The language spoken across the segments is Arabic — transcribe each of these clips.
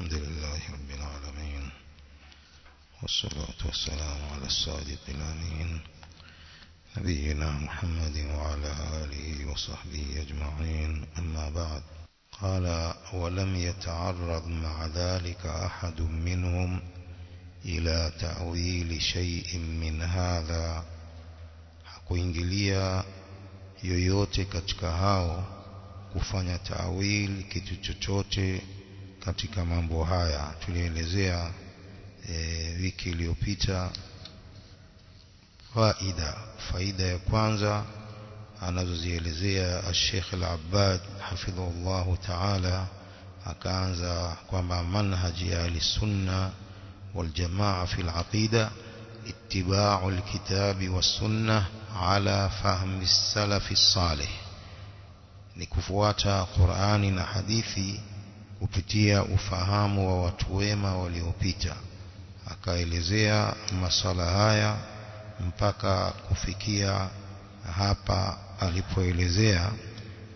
الحمد لله رب العالمين والصلاة والسلام على الصادق الأمين نبينا محمد وعلى آله وصحبه أجمعين. أما بعد قال ولم يتعرض مع ذلك أحد منهم إلى تأويل شيء من هذا؟ hakuingilia yoyote katika hao kufanya taawil kitu katika mambo haya tulielezea e, wiki iliyopita faida faida ya kwanza anazozielezea Sheikh Al-Abbad hafidhahullah ta'ala akaanza kwamba manhaji ya sunna wal jamaa fi al-aqida اتباع الكتاب والسنة على فهم السلف الصالح ni kufuata Qur'ani na hadithi kupitia ufahamu wa watu wema waliopita. Akaelezea masala haya mpaka kufikia hapa alipoelezea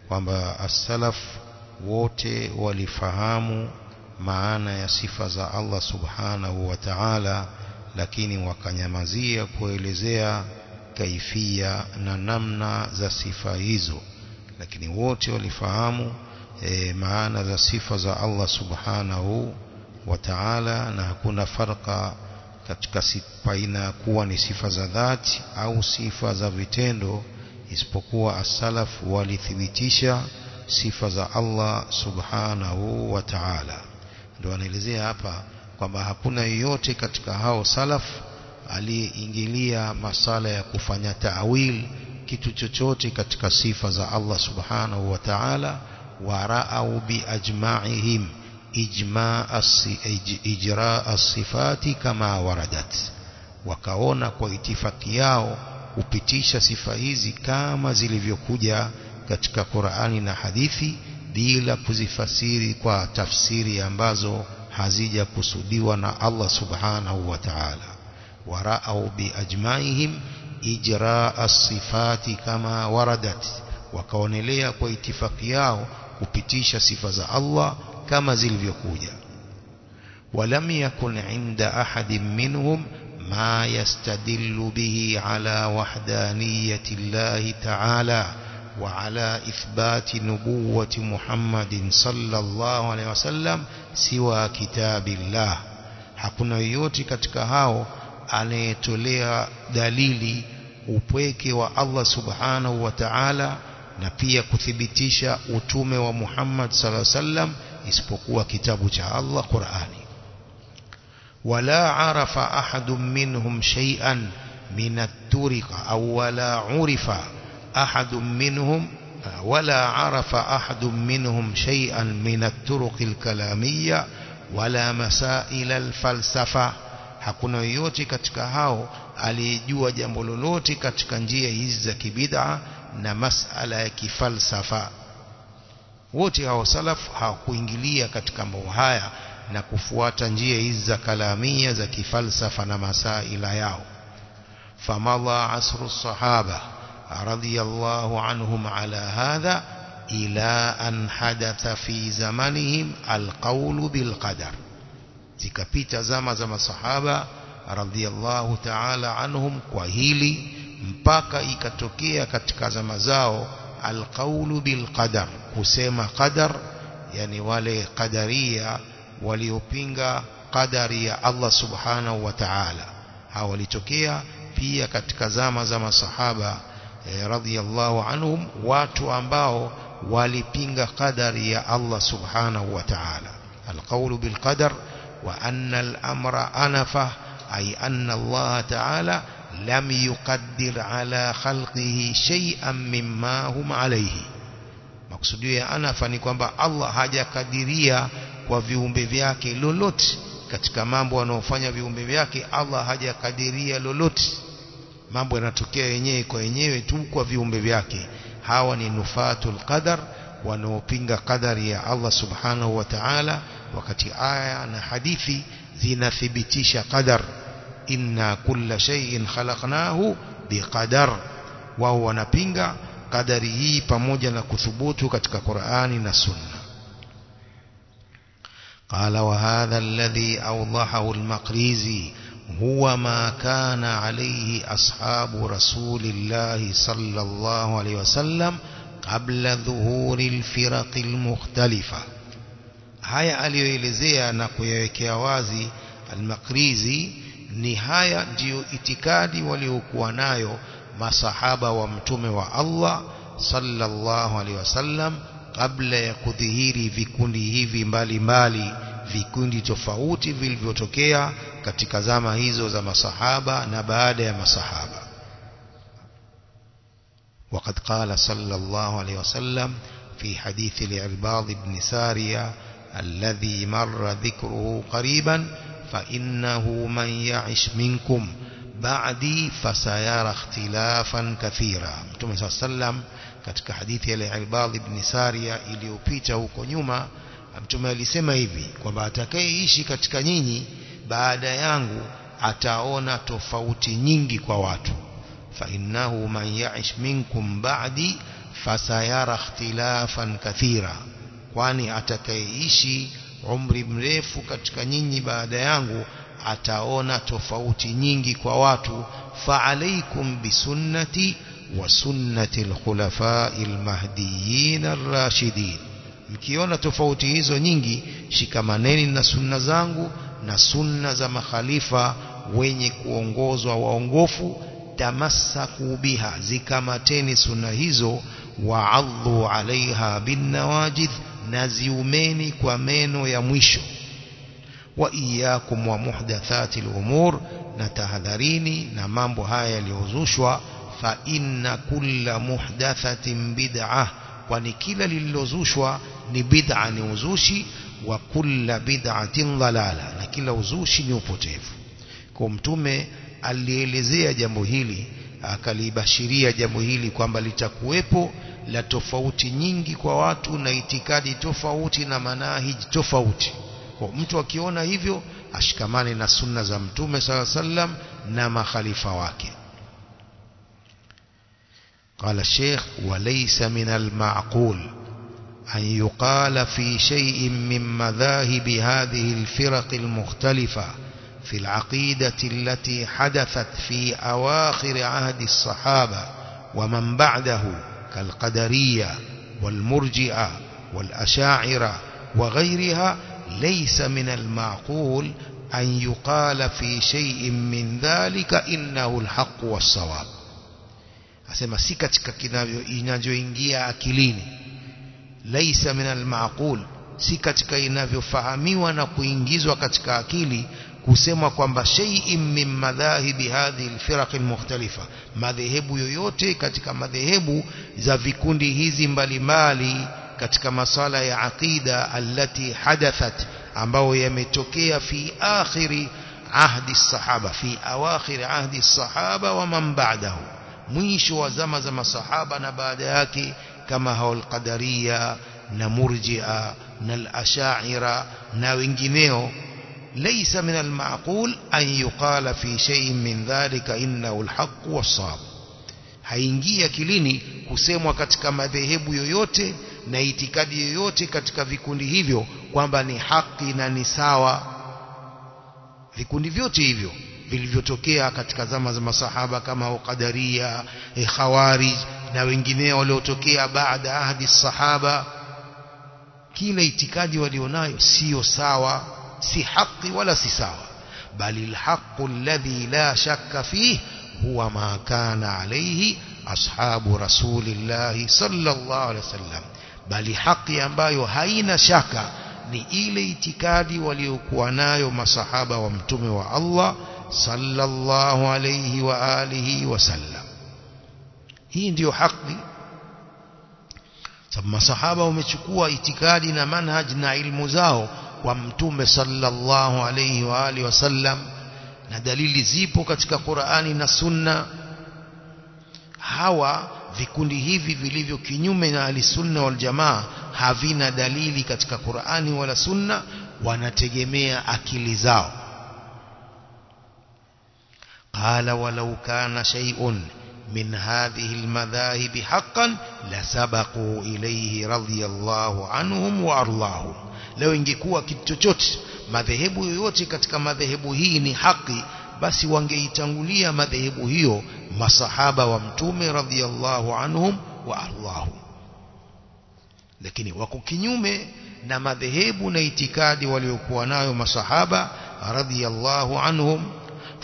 kwamba as-salaf wote walifahamu maana ya sifa za Allah subhanahu wa ta'ala lakini wakanyamazia kuelezea kaifia na namna za sifa hizo. Lakini wote walifahamu e, maana za sifa za Allah subhanahu wa ta'ala na hakuna farka katika baina kuwa ni sifa za dhati au sifa za vitendo isipokuwa as-salaf walithibitisha sifa za Allah subhanahu wa ta'ala. Ndio anaelezea hapa kwamba hakuna yeyote katika hao salaf aliyeingilia masala ya kufanya taawil kitu chochote katika sifa za Allah subhanahu wa ta'ala bi ajma'ihim ijma' ijra' as-sifati kama waradat wakaona kwa itifaki yao kupitisha sifa hizi kama zilivyokuja katika Qur'ani na hadithi bila kuzifasiri kwa tafsiri ambazo hazija kusudiwa na Allah subhanahu wa ta'ala wara'au bi ajma'ihim ijra as-sifati kama waradat wakaonelea kwa itifaki yao kupitisha sifa za Allah kama zilivyokuja. ولم يكن عند أحد منهم ما يستدل به على وحدانية الله تعالى وعلى إثبات نبوة محمد صلى الله عليه وسلم سوى كتاب الله حقنا يوتي katika hao anayetolea dalili upweke wa Allah subhanahu wa ta'ala na pia kuthibitisha utume wa Muhammad sallallahu alaihi wasallam isipokuwa kitabu cha Allah Qur'ani wala arafa ahadun minhum shay'an min at-turiqa aw wala urifa ahadun minhum ولا عرف أحد منهم شيئا من الطرق الكلامية ولا مسائل الفلسفة hakuna yoyote katika hao aliyejua jambo lolote katika njia hizi za kibid'a na masala ya kifalsafa wote hao salaf hawakuingilia katika mambo haya na kufuata njia hizi za kalamia za kifalsafa na masaila yao famadha asru sahaba radiyallahu anhum ala hadha ila an hadatha fi zamanihim alqawlu bilqadar zikapita zama za masahaba radhiallahu ta'ala anhum kwa hili mpaka ikatokea katika zama zao alqaulu bilqadar kusema qadar yani wale qadaria waliopinga qadari ya Allah subhanahu wa ta'ala hao walitokea pia katika zama za masahaba eh, radhiallahu anhum watu ambao walipinga qadari ya Allah subhanahu wa ta'ala alqaulu bilqadar وأن الأمر أنفه أي أن الله تعالى lam yuqaddir ala khalqihi shay'an mimma hum alayhi maksudio ya anafa ni kwamba Allah hajakadiria kwa viumbe vyake lolote. Katika mambo wanaofanya viumbe vyake Allah hajakadiria lolote. Mambo yanatokea yenyewe kwa yenyewe tu kwa viumbe vyake. Hawa ni nufatul qadar wanaopinga kadari ya Allah subhanahu wa ta'ala. Wakati aya na hadithi zinathibitisha qadar. إنا كل شيء خلقناه بقدر وهو نبينغا قدر فموجنا كثبوت katika Qur'ani na قال وهذا الذي أوضحه المقريزي هو ما كان عليه أصحاب رسول الله صلى الله عليه وسلم قبل ظهور الفرق المختلفة هيا أليو إليزيا نقويا المقريزي ni haya ndiyo itikadi waliokuwa nayo masahaba wa mtume wa Allah sallallahu alaihi wasallam kabla ya kudhihiri vikundi hivi mbalimbali vikundi tofauti vilivyotokea katika zama hizo za masahaba na baada ya masahaba وقد قال صلى الله عليه وسلم في حديث العرباض بن سارية الذي مر ذكره قريبا فإنه من يعش منكم بعدي فسيرى اختلافا كثيرا. متوم صلى الله عليه وسلم كتك حديث العباد بن ساريا إلي أبيت وكو نيوما متوم يلي سيما إبي وباتكيش كتك نيني بعد يانغو أتاونا تفوت نيني كو فإنه من يعش منكم بعدي فسيرى اختلافا كثيرا واني اتكيشي umri mrefu katika nyinyi baada yangu ataona tofauti nyingi kwa watu. Fa alaikum bisunnati wa sunnati alkhulafa'il mahdiyyin arrashidin. Mkiona tofauti hizo nyingi shikamaneni na sunna zangu na sunna za makhalifa wenye kuongozwa waongofu. Tamassaku biha zikamateni sunna hizo. Wa'adhu 'alayha bin nawajidh na ziumeni kwa meno ya mwisho wa iyyakum wa muhdathati al-umur na tahadharini na mambo haya yaliyozushwa fa inna kulla muhdathatin bid'ah kwani kila lililozushwa ni bid'a ni uzushi wa kulla bid'atin dhalala na kila uzushi ni upotevu kwa mtume alielezea jambo hili akalibashiria jambo hili kwamba litakuwepo la tofauti nyingi kwa watu na itikadi tofauti na manahiji tofauti kwa mtu akiona hivyo ashikamane na sunna za mtume sala sallam na makhalifa wake قال الشيخ وليس من المعقول أن يقال في شيء من مذاهب هذه الفرق المختلفة في العقيدة التي حدثت في أواخر عهد الصحابة ومن بعده كالقدرية والمرجئة والأشاعرة وغيرها ليس من المعقول أن يقال في شيء من ذلك إنه الحق والصواب. أسمى سيكتك كنابيو إنجو أكلين ليس من المعقول. سيكتك إنابيو فهمي ونقو إنجيز وكتك أكلين kusema kwamba shay'in min madhahibi hadhihi alfiraq almukhtalifa madhehebu yoyote katika madhehebu za vikundi hizi mbalimbali katika masala ya aqida allati hadathat ambao yametokea fi akhiri ahdi sahaba fi awakhir ahdi sahaba wa man ba'dahu mwisho wa zama za masahaba na baada yake kama hao alqadaria na murji'a na al-ash'ira na wengineo laysa من المعقول أن يقال في شيء من ذلك إنه الحق والصواب. haingia akilini kusemwa katika madhehebu yoyote na itikadi yoyote katika vikundi hivyo kwamba ni haki na ni sawa vikundi vyote hivyo vilivyotokea katika zama za masahaba kama Qadariya, e, khawarij na wengineo waliotokea baada ahdi sahaba kila itikadi walionayo sio sawa si haki wala si sawa bali alhaqu alladhi la shakka fihi huwa ma kana alayhi ashabu rasulillahi sallallahu alaihi wasallam bali haki ambayo haina shaka ni ile itikadi waliokuwa nayo masahaba wa mtume wa Allah sallallahu alayhi wa alihi wasallam hii ndiyo haki sababu masahaba wamechukua itikadi na manhaj na ilmu zao alayhi wa alihi wasallam na dalili zipo katika Qur'ani na Sunna hawa vikundi hivi vilivyo kinyume na alisunna wal jamaa havina dalili katika Qur'ani wala Sunna wanategemea akili zao قال ولو كان شيء من هذه المذاهب حقا لسبقوا إليه رضي الله عنهم وأرضاهم لو ingekuwa kitu chochote madhehebu yoyote katika madhehebu hii ni haki basi wangeitangulia madhehebu hiyo masahaba wa mtume radhiallahu anhum wa Allahu lakini wako kinyume na madhehebu na itikadi waliokuwa nayo masahaba radhiallahu anhum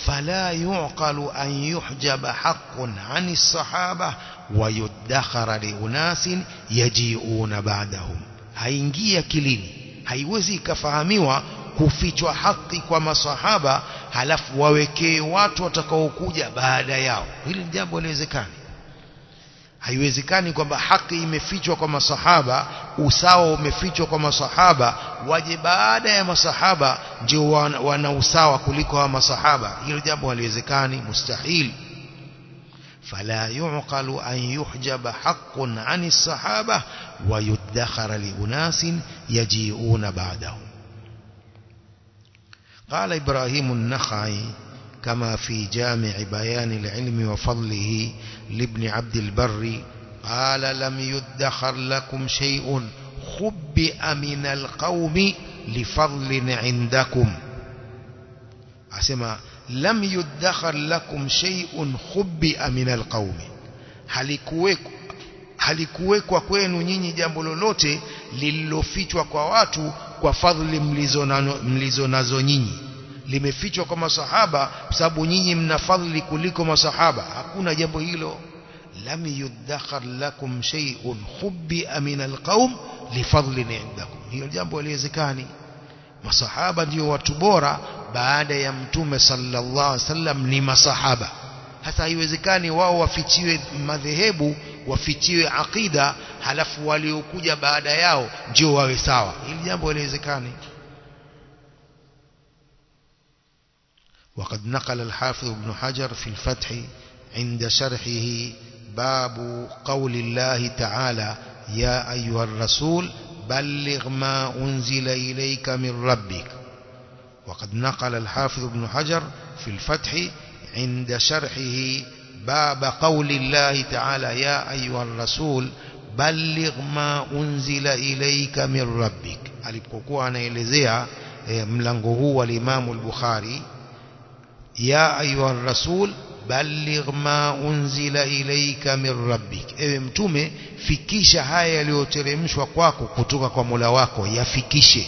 فلا يعقل أن يحجب حق عن الصحابة ويدخر لأناس يجيئون بعدهم kilini haiwezi ikafahamiwa kufichwa haki kwa masahaba halafu wawekee watu watakaokuja baada yao hili ni jambo haliwezekani haiwezekani kwamba haki imefichwa kwa masahaba usawa umefichwa kwa masahaba waje baada ya masahaba ndio wana, wana usawa kuliko wa masahaba hilo jambo haliwezekani mustahil فلا يعقل أن يحجب حق عن الصحابة ويدخر لأناس يجيئون بعدهم قال إبراهيم النخعي كما في جامع بيان العلم وفضله لابن عبد البر قال لم يدخر لكم شيء خبئ من القوم لفضل عندكم. أسمع لم يدخر لكم شيء خبئ من القوم. halikuwekwa kwenu nyinyi jambo lolote lililofichwa kwa watu kwa fadhili mlizo limefichwa kwa masahaba sababu nyinyi mna fadhili kuliko masahaba hakuna jambo hilo lam yudakhar lakum shay'un khubbi'a min alqaum lifadlin indakum hiyo jambo haliwezekani masahaba ndio watu bora baada ya mtume sallallahu alaihi wasallam ni masahaba hasa haiwezekani wao wafichiwe madhehebu wafichiwe aqida halafu waliokuja baada yao ndio wawe sawa hili jambo haliwezekani وقد نقل الحافظ ابن حجر في الفتح عند شرحه باب قول الله تعالى يا أيها الرسول بلغ ما أنزل إليك من ربك. وقد نقل الحافظ ابن حجر في الفتح عند شرحه باب قول الله تعالى يا أيها الرسول بلغ ما أنزل إليك من ربك. alipokuwa anaelezea mlango huu wa Imam al-Bukhari ya ayuha rasul balligh ma unzila ilayka min rabbik ewe mtume fikisha haya yaliyoteremshwa kwako kutoka kwa Mola wako yafikishe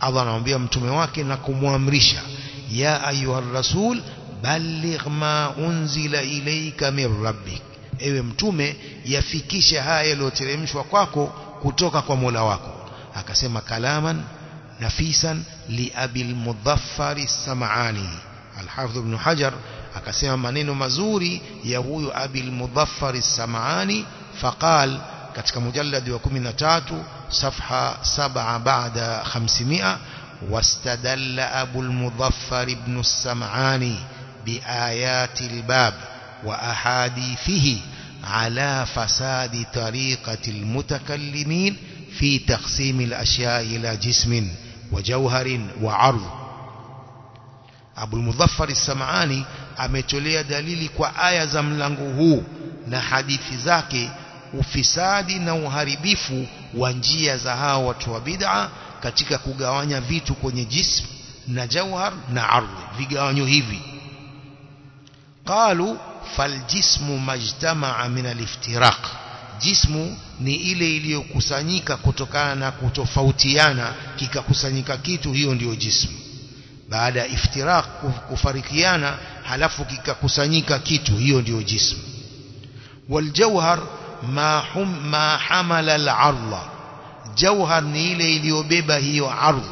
Allah anamwambia mtume wake na kumwamrisha ya ayuha rasul balligh ma unzila ilayka min rabbik ewe mtume yafikishe haya yaliyoteremshwa kwako kutoka kwa Mola wako akasema kalaman nafisan li abil mudhaffar sam'ani الحافظ ابن حجر maneno mazuri ya huyu abil mudhaffar sam'ani faqal katika mujallad wa 13 safha 7 baada 500 واستدل أبو المظفر بن السمعاني بآيات الباب وأحاديثه على فساد طريقة المتكلمين في تقسيم الأشياء إلى جسم وجوهر وعرض Abu Mudhaffar Sam'ani ametolea dalili kwa aya za mlango huu na hadithi zake ufisadi na uharibifu wa njia za hao watu wa bid'a katika kugawanya vitu kwenye jism na jawhar na ardhi. Vigawanyo hivi. Qalu faljismu majtama'a min aliftiraq. Jismu ni ile iliyokusanyika kutokana na kutofautiana kikakusanyika kitu hiyo ndiyo jismu baada ya iftiraq kufarikiana halafu kikakusanyika kitu hiyo ndiyo jismu waljawhar ma hum ma hamala al-ardh jawhar ni ile iliyobeba hiyo ardh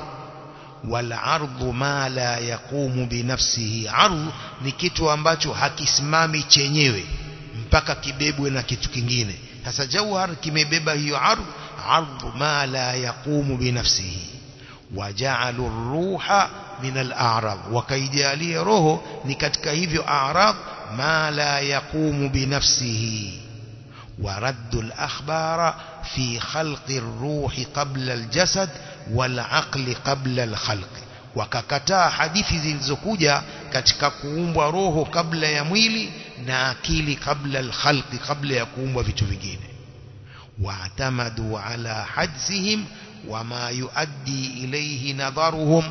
والعرض ما لا يقوم بنفسه عرض ni kitu ambacho hakisimami chenyewe mpaka kibebwe na kitu kingine sasa jawhar kimebeba hiyo ardh ardh ma la yaqumu binafsihi وجعلوا الروح من الأعراض. وكيدالي روه نكتك هذه أعراض ما لا يقوم بنفسه. ورد الأخبار في خلق الروح قبل الجسد والعقل قبل الخلق. وككتا حديث زلزكوجة كتك كوم وروه قبل يميلي ناكيلي قبل الخلق قبل يقوم بتفقين واعتمدوا على حجزهم وما يؤدي إليه نظرهم.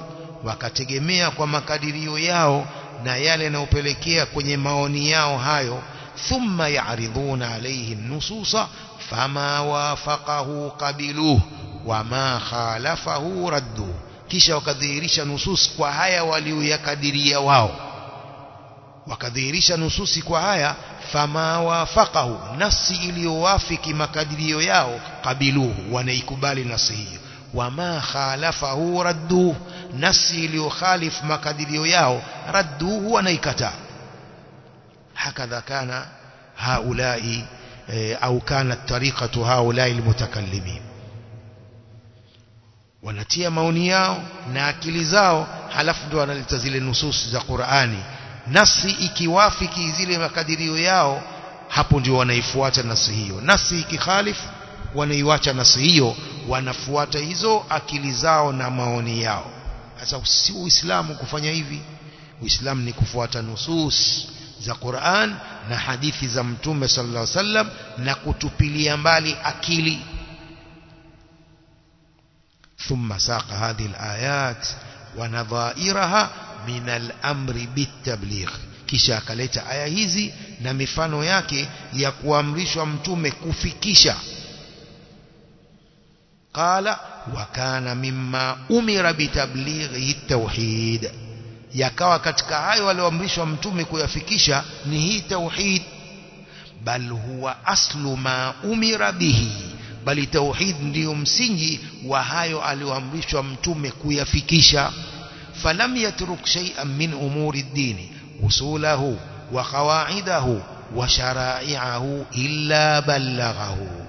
Wakategemea kwa makadirio yao na yale yanayopelekea kwenye maoni yao hayo thumma ya'riduna alayhi nususa fama wafaqahu qabiluhu wama khalafahu raddu kisha wakadhihirisha nusus kwa haya walioyakadiria wao wakadhihirisha nususi kwa haya fama wafaqahu nasi iliyowafiki makadirio yao qabiluhu wanaikubali nasi hiyo wama khalafahu radduhu nasi iliyokhalif makadirio yao radduhu wanaikataa hakadha kana haulai au kanat tariqatu haulai almutakallimin wanatia maoni yao na akili zao halafu ndio wanaleta zile nusus za Qur'ani. Nasi ikiwafiki zile makadirio yao hapo ndio wanaifuata nasi hiyo. Nasi ikikhalif wanaiwacha nasi hiyo wanafuata hizo akili zao na maoni yao sasa si uislamu kufanya hivi uislamu ni kufuata nusus za Qur'an na hadithi za mtume sallallahu alaihi wasallam na kutupilia mbali akili ثم ساق هذه الآيات ونظائرها من الأمر بالتبليغ kisha akaleta aya hizi na mifano yake ya kuamrishwa mtume kufikisha qala وكان مما أمر بتبليغ التوحيد يكاوى كتك هاي والوامرش ومتومك يفكيش نهي توحيد بل هو أصل ما أمر به بل توحيد نيوم سنجي وهاي والوامرش ومتومك يفكيش فلم يترك شيئا من أمور الدين وصوله وقواعده وشرائعه إلا بلغه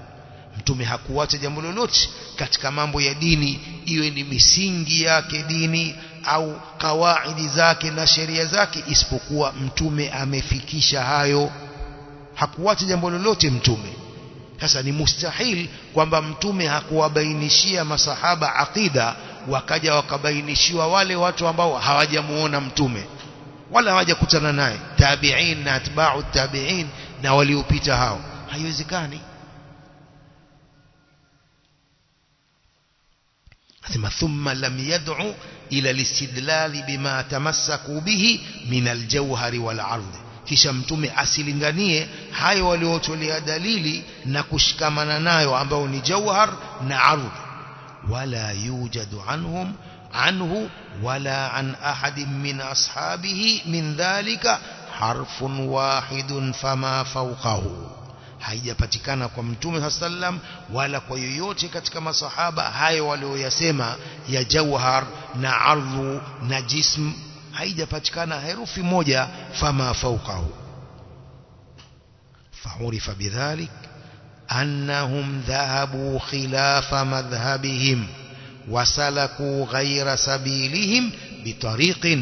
mtume hakuacha jambo lolote katika mambo ya dini iwe ni misingi yake dini au kawaidi zake na sheria zake isipokuwa mtume amefikisha hayo. Hakuacha jambo lolote mtume. Sasa ni mustahil kwamba mtume hakuwabainishia masahaba aqida wakaja wakabainishiwa wale watu ambao hawajamuona mtume wala hawajakutana naye tabi'in na atba'u tabi'in na waliopita hao. Haiwezekani asema thumma lam yad'u ila listidlal bima tamassaku bihi min aljawhari wal 'ardh kisha mtume asilinganie hayo waliotolea dalili na kushikamana nayo ambao ni jawhar na ardh wala yujadu anhum anhu wala an ahadin min ashabihi min dhalika harfun wahidun fama fawqahu haijapatikana kwa mtume sallam wala kwa yoyote katika masahaba hayo walioyasema ya jawhar na ardhu na jism haijapatikana herufi moja fama fawqahu فعرف بذلك أنهم ذهبوا خلاف مذهبهم وسلكوا غير سبيلهم بطريق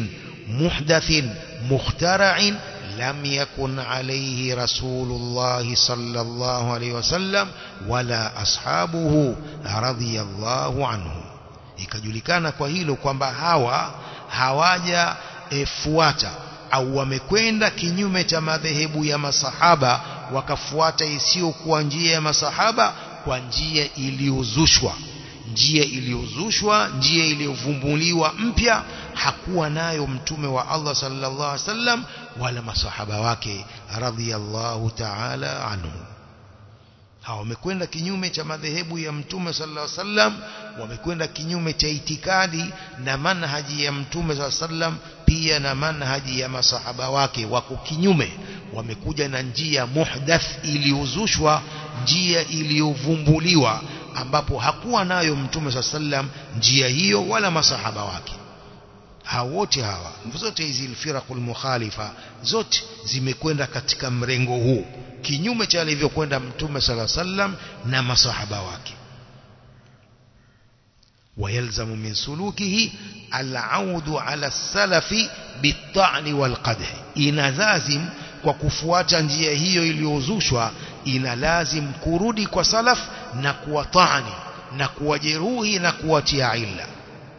محدث مخترع لم يكن عليه رسول الله صلى الله عليه وسلم ولا أصحابه رضي الله عنهم ikajulikana kwa hilo kwamba hawa hawaja efuata au wamekwenda kinyume cha madhehebu ya masahaba wakafuata isiyokuwa njia ya masahaba kwa njia iliyozushwa njia iliyozushwa njia iliyovumbuliwa mpya hakuwa nayo mtume wa Allah sallallahu alaihi wasallam wala masahaba wake radhiyallahu ta'ala anhu wamekwenda kinyume cha madhehebu ya mtume sallallahu alaihi wasallam wamekwenda kinyume cha itikadi na manhaji ya mtume sallallahu alaihi wasallam pia na manhaji ya masahaba wake wako kinyume wamekuja na njia muhdath iliyozushwa njia iliyovumbuliwa ambapo hakuwa nayo mtume sallallahu alaihi wasallam njia hiyo wala masahaba wake hao wote hawa zote hizi alfiraqul mukhalifa zote zimekwenda katika mrengo huu kinyume cha alivyokwenda mtume sala sallam na masahaba wake ويلزم من سلوكه العود على السلف بالطعن والقدح kufuata njia hiyo iliyozushwa inalazim kurudi kwa salaf na kuwatani na kuwajeruhi na kuwatia illa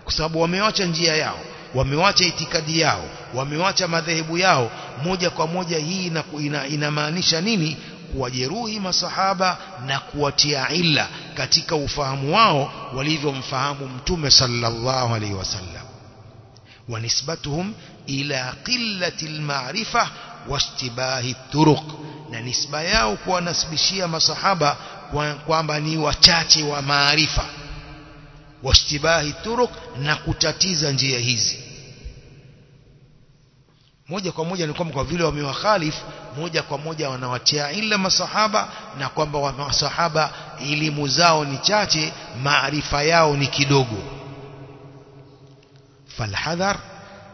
kwa sababu wamewacha njia yao wamewacha itikadi yao wamewacha madhehebu yao moja kwa moja hii inamaanisha ina nini kuwajeruhi masahaba na kuwatia illa katika ufahamu wao walivyomfahamu mtume sallallahu alaihi wasallam ونسبتهم إلى قلة المعرفة واشتباه الطرق na nisba yao kuwanasibishia masahaba kwamba ni wachache wa maarifa washtibahi turuq na kutatiza njia hizi moja kwa moja ni kwamba kwa vile wamewakhalifu moja kwa moja wanawatia ila masahaba na kwamba masahaba elimu zao ni chache maarifa yao ni kidogo falhadhar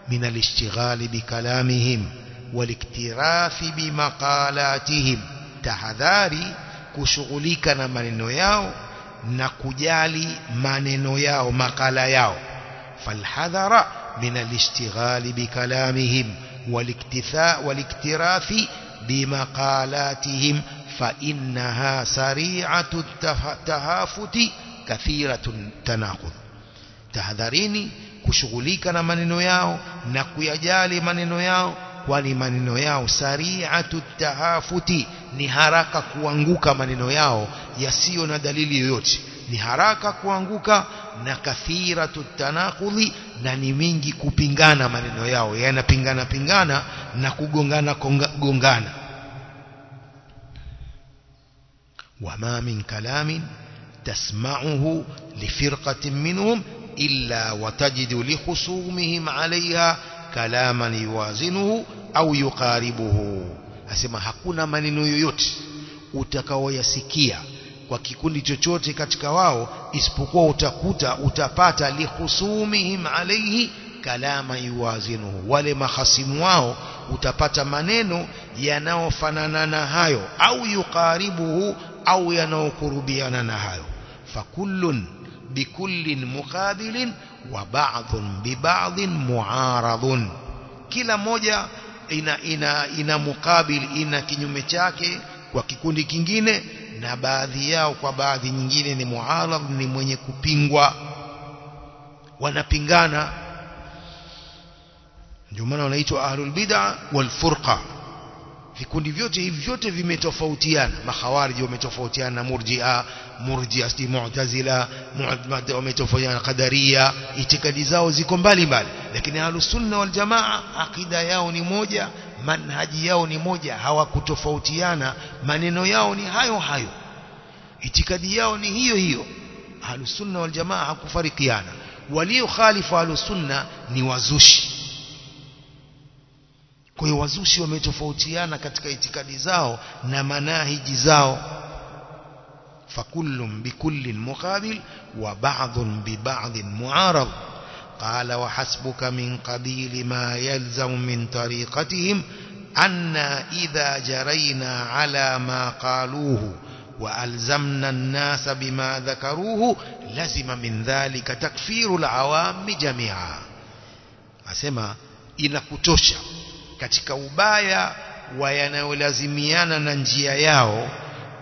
min alishtighali bikalamihim waliktirafi bimaqalatihim tahadhari kushughulika na maneno yao na kujali maneno yao makala yao falhadhara min alishtighali bikalamihim والاكتراث بمقالاتهم فإنها سريعة التهافت كثيرة التناقض tahadharini kushughulika na maneno yao na kuyajali maneno yao kwani maneno yao sari'atu tahafuti ni haraka kuanguka maneno yao yasiyo na dalili yoyote ni haraka kuanguka na kathiratu tanakudhi na ni mingi kupingana maneno yao yanapingana pingana na kugongana gongana wama min kalamin tasma'uhu lifirqatin minhum illa watajidu likhusumihim 'alayha kalaman yuwazinuhu au yuqaribuhu asema hakuna maneno yoyote utakaoyasikia kwa kikundi chochote katika wao isipokuwa utakuta utapata lihusumihim alaihi kalama yuwazinuhu. Wale mahasimu wao utapata maneno yanayofanana na hayo au yuqaribuhu au yanayokurubiana na hayo. Fakullun bikullin muqabilin wa ba'dhun bi ba'dhin mu'aradun kila moja ina ina ina mukabil ina kinyume chake kwa kikundi kingine na baadhi yao kwa baadhi nyingine ni muarad ni mwenye kupingwa wanapingana ndio maana wanaitwa ahlul bid'a wal furqa vikundi vyote hivi vyote vimetofautiana. Makhawariji wametofautiana na murji'a murji'a sti mu'tazila wametofautiana qadaria itikadi zao ziko mbali mbali lakini ahlusunna wal jamaa akida yao ni moja manhaji yao ni moja. Hawakutofautiana maneno yao ni hayo hayo. Itikadi yao ni hiyo hiyo. Ahlusunna wal jamaa hakufarikiana walio khalifu ahlu sunna ni wazushi kwa hiyo wazushi wametofautiana katika itikadi zao na manahiji zao. Muqabil wa ba'dhun bi ba'dhin mu'arad. قال وحسبك من قبيل ما يلزم من طريقتهم أن إذا جرينا على ما قالوه وألزمنا الناس بما ذكروه لزم من ذلك تكفير العوام جميعا أسمى إلى كتوشا katika ubaya wa yanayolazimiana na njia yao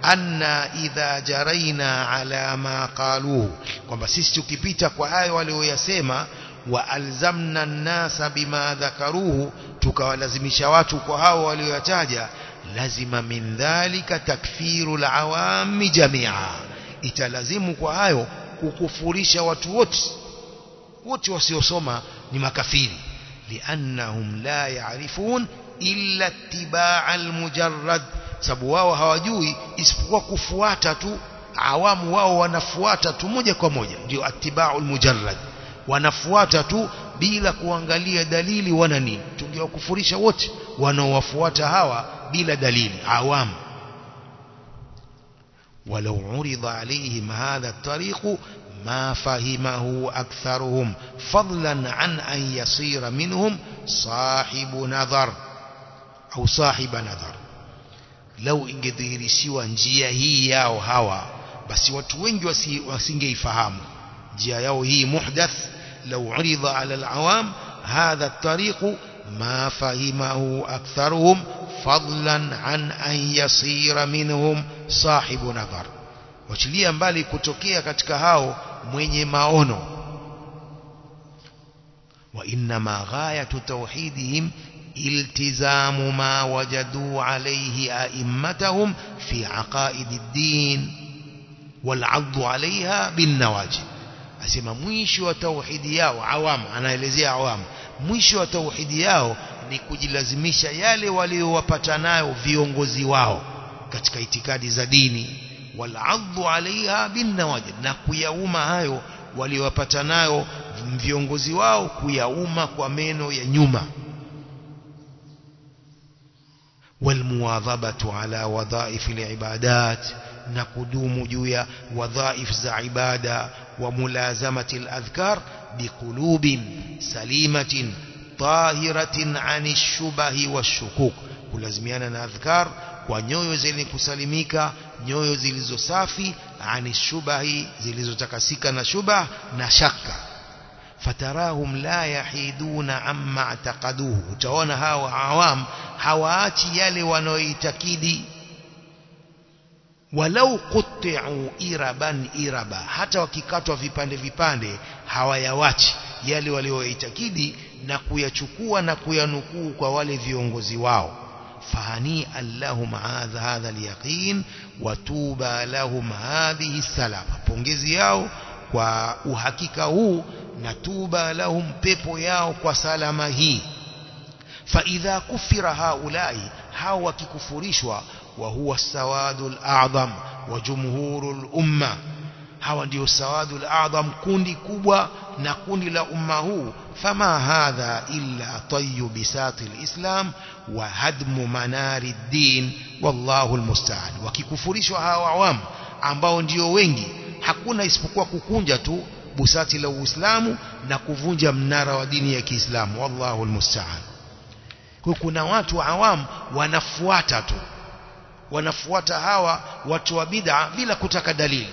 anna idha jaraina ala ma qaluhu kwamba sisi tukipita kwa hayo walioyasema wa alzamna nnasa bima dhakaruhu tukawalazimisha watu kwa hao walioyataja lazima min dhalika takfiru lawami jamia italazimu kwa hayo kukufurisha watu wote. Wote wasiosoma ni makafiri sababu wao hawajui isipokuwa kufuata tu awamu wao wanafuata tu moja kwa moja ndio atibau almujarrad wanafuata tu bila kuangalia dalili wana nini tungewakufurisha wote wanaowafuata hawa bila dalili awamu ولو عرض عليهم هذا الطريق ما فهمه أكثرهم فضلا عن أن يصير منهم صاحب نظر أو صاحب نظر. لو ingedhihirishiwa njia hii yao hawa basi watu wengi wasingeifahamu njia yao hii muhdath لو عرض على العوام هذا الطريق ما فهمه أكثرهم فضلا عن أن يصير منهم صاحب نظر. mbali kutokea katika hao mwenye maono wa inma ghayatu tauhidihim iltizamu ma wajadu alayhi a'immatahum fi aqaid ad-din والعض عليها بالنواجذ asema mwisho wa tauhidi yao awam anaelezea awam mwisho wa tauhidi yao ni kujilazimisha yale waliowapata nayo viongozi wao katika itikadi za dini waladhu alaiha binnawajid na kuyauma hayo waliowapata nayo viongozi wao kuyauma kwa meno ya nyuma. والمواظبة على وظائف العبادات نقدوم جويا وظائف ذا عبادة وملازمة الأذكار بقلوب سليمة طاهرة عن الشبه والشكوك كلازميانا أذكار ونيويو زيني كسلميكا nyoyo zilizo safi ani shubahi zilizotakasika na shubah na shaka. Fatarahum la yahiduna amma taqaduhu utaona hawa awam hawaachi yale wanaoitakidi. Walau qutti'u iraban iraba hata wakikatwa vipande vipande hawayawachi yale walioitakidi na kuyachukua na kuyanukuu kwa wale viongozi wao فهنيئا لهم هذا هذا اليقين وتوبى لهم هذه السلامة na tuba lahum pepo yao kwa salama hii. فإذا كفر هؤلاء هاو wakikufurishwa وهو السواد الأعظم وجمهور الأمة hawa ndio sawadul a'zam kundi kubwa na kundi la umma huu fama hadha illa tayyu bisati alislam wa hadmu manari din wallahu almusta'an wakikufurishwa hawa awam ambao ndio wengi hakuna isipokuwa kukunja tu busati la uislamu na kuvunja mnara wa dini ya Kiislamu wallahu almusta'an kwa kuna watu awam wanafuata tu wanafuata hawa watu wa bid'a bila kutaka dalili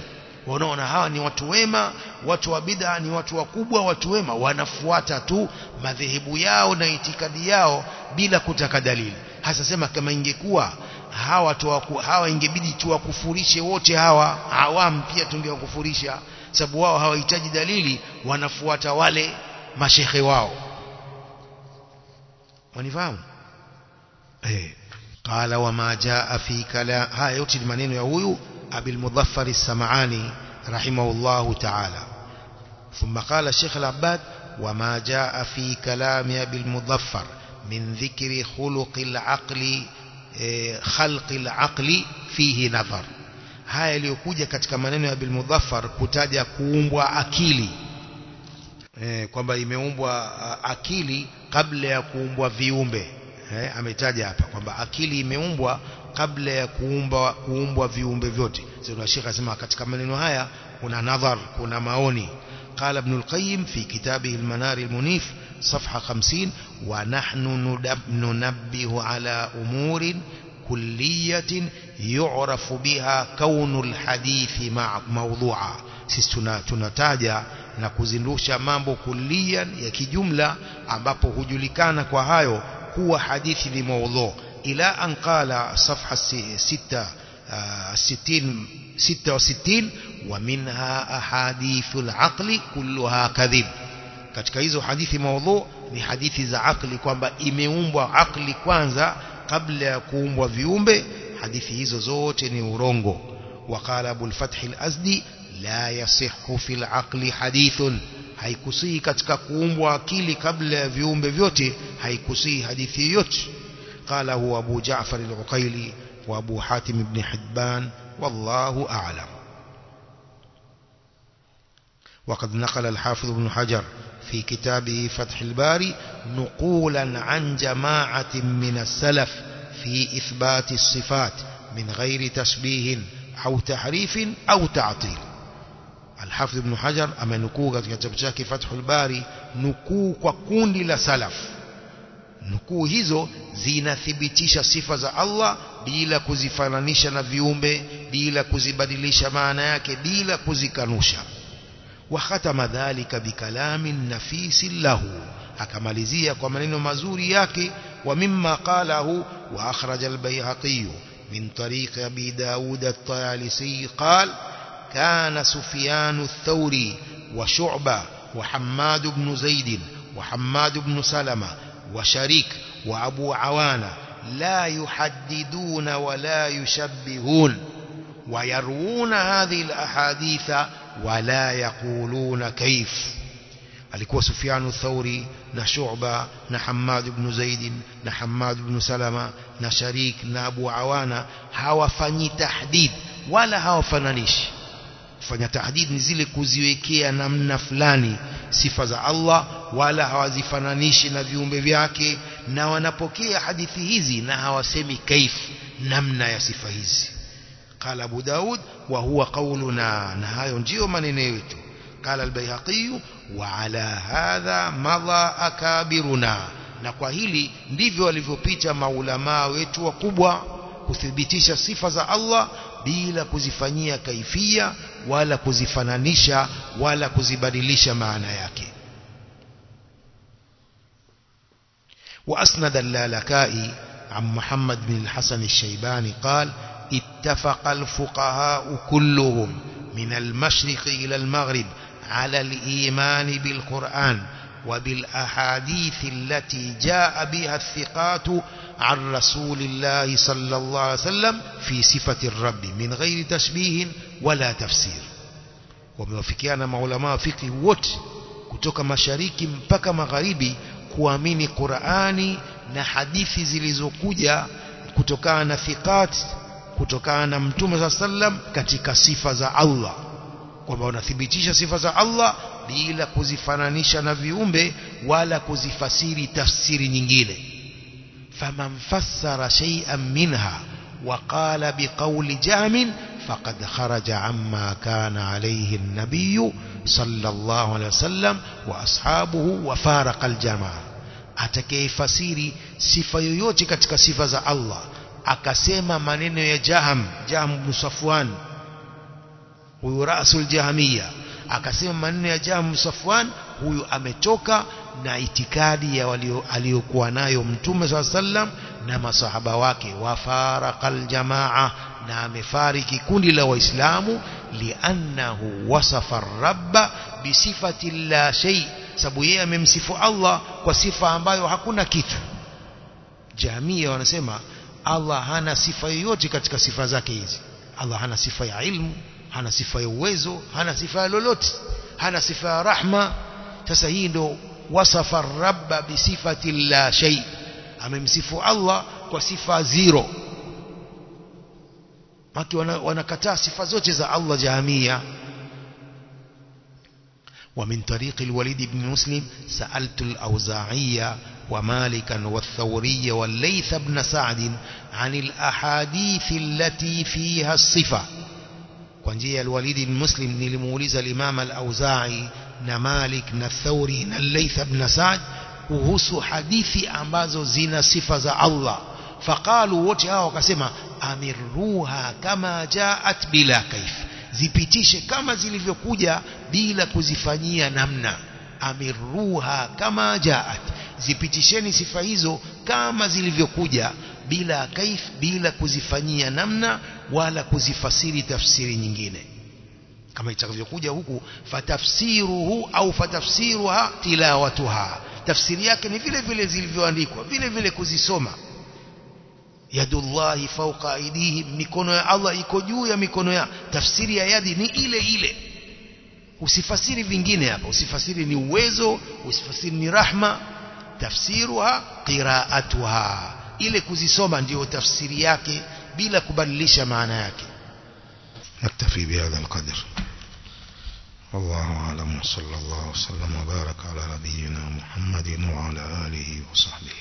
wanaona hawa ni watu wema watu wa bid'a ni watu wakubwa watu wema. Wanafuata tu madhehebu yao na itikadi yao bila kutaka dalili. Hasa sema kama ingekuwa hawa tuwaku, hawa ingebidi tuwakufurishe wote hawa awam pia tungewakufurisha. Sababu wao hawahitaji dalili wanafuata wale mashehe wao. Wanifahamu? Eh. Qala wama jaa fi kala haya yote ni maneno ya huyu أبي المظفر السمعاني رحمه الله تعالى. ثم قال الشيخ العباد وما جاء في كلام أبي المظفر من ذكر خلق العقل إيه، خلق العقل فيه نظر. هاي ليكوجة كتكمنين أبي المظفر كتاجة كومبوا أكيلي. kwamba imeumbwa akili kabla ya kuumbwa viumbe eh ametaja hapa kwamba akili imeumbwa kabla ya kuumba kuumbwa viumbe vyote sasa Sheikh asema katika maneno haya kuna nadhar kuna maoni قال ابن القيم في كتابه المنار المنيف صفحة 50 ونحن ننبه على أمور كلية يعرف بها كون الحديث مع موضوعا sisi tunataja na kuzindusha mambo kulia ya kijumla ambapo hujulikana kwa hayo kuwa hadithi ni maudhu إلى أن قال صفحة ستة الستين ستة وستين ومنها أحاديث العقل كلها كذب. كتكيز حديث موضوع لحديث عقل كوانبا إميومبا عقل كوانزا قبل يكون وفيومب حديث هزو زوت نورونغو وقال أبو الفتح الأزدي لا يصح في العقل حديث هاي هيكسي كتكا كوم وكيل قبل يكون هاي هيكسي حديث يوت قاله أبو جعفر العقيلي وأبو حاتم بن حبان والله أعلم. وقد نقل الحافظ بن حجر في كتابه فتح الباري نقولا عن جماعة من السلف في إثبات الصفات من غير تشبيه أو تحريف أو تعطيل. الحافظ بن حجر أما نكوه كتاب فتح الباري نكوه وكون لسلف nukuu hizo zinathibitisha sifa za Allah bila kuzifananisha na viumbe bila kuzibadilisha maana yake bila kuzikanusha wa khatama dhalika bikalamin nafisin lahu akamalizia kwa maneno mazuri yake wa mimma qalahu wa akhraja al-bayhaqi min tariq abi daud at-tayalisi qala كان سفيان الثوري وشعبة وحماد بن زيد وحماد بن سلمة وشريك وأبو عوانة لا يحددون ولا يشبهون ويروون هذه الأحاديث ولا يقولون كيف. ألقوا سفيان الثوري نشعبة نحماد بن زيد نحماد بن سلمة نشريك نابو عوانة هوفني تحديد ولا هوفنانيش فنتحديد نزيل كوزيوكيا نمنا فلاني سفز الله wala hawazifananishi na viumbe vyake na wanapokea hadithi hizi na hawasemi kaif namna ya sifa hizi قال أبو داود وهو قولنا نهاية نجيو من نيوتو قال البيهقي وعلى هذا مضى أكابرنا na kwa hili ndivyo walivyopita maulamaa wetu wakubwa kuthibitisha sifa za Allah bila kuzifanyia kaifia wala kuzifananisha wala kuzibadilisha maana yake وأسند اللالكائي عن محمد بن الحسن الشيباني قال اتفق الفقهاء كلهم من المشرق إلى المغرب على الإيمان بالقرآن وبالأحاديث التي جاء بها الثقات عن رسول الله صلى الله عليه وسلم في صفة الرب من غير تشبيه ولا تفسير. wamewafikiana maulama wa fikhi wote kutoka mashariki mpaka magharibi kuamini Qur'ani na hadithi zilizokuja kutokana na thiqat kutokana na mtume sallam katika sifa za Allah kwamba wanathibitisha sifa za Allah bila kuzifananisha na viumbe wala kuzifasiri tafsiri nyingine faman fassara shay'an minha وقال بقول جهم فقد خرج عما كان عليه النبي صلى الله عليه وسلم وأصحابه وفارق الجماعة atakayefasiri sifa yoyote katika sifa za Allah akasema maneno ya Jaham Jaham ibn Safwan huyu rasul jahamia akasema maneno ya Jaham Safwan huyu ametoka na itikadi ya aliyokuwa nayo mtume swalla sallam na masahaba wake wafaraqal jamaa na amefariki kundi la waislamu liannahu wasafa rabba bisifati la shay sababu yeye amemsifu Allah kwa sifa ambayo hakuna kitu jamia wanasema Allah hana sifa yoyote katika sifa zake hizi Allah hana sifa ya ilmu hana sifa ya uwezo hana sifa ya lolote hana sifa ya rahma sasa hii ndo wasafa rabba bisifati la shay amemsifu Allah kwa sifa zero watu wanakataa sifa zote za Allah jahamia ومن طريق الوليد بن مسلم سألت الأوزاعية ومالكا والثوري والليث بن سعد عن الأحاديث التي فيها الصفة. كونجي الوليد بن مسلم نلمولز الإمام الأوزاعي نمالك نثوري نليث بن سعد ambazo zina sifa za Allah faqalu wote hao wakasema amirruha kama jaat bila kaif zipitishe kama zilivyokuja bila kuzifanyia namna. Amiruha kama jaat. Zipitisheni sifa hizo kama zilivyokuja bila kaif bila kuzifanyia namna wala kuzifasiri tafsiri nyingine. Kama itakavyokuja huku fatafsiruhu au fatafsiruha tilawatuha. Tafsiri yake ni vile vile zilivyoandikwa vile vile kuzisoma yadullahi fauqa aidihim mikono ya Allah iko juu ya mikono ya tafsiri ya yadi ni ile ile usifasiri vingine hapa usifasiri ni uwezo usifasiri ni rahma tafsiruha qiraatuha ile kuzisoma ndiyo tafsiri yake bila kubadilisha maana yake نكتفي بهذا القدر والله أعلم صلى الله وسلم وبارك على نبينا محمد وعلى آله وصحبه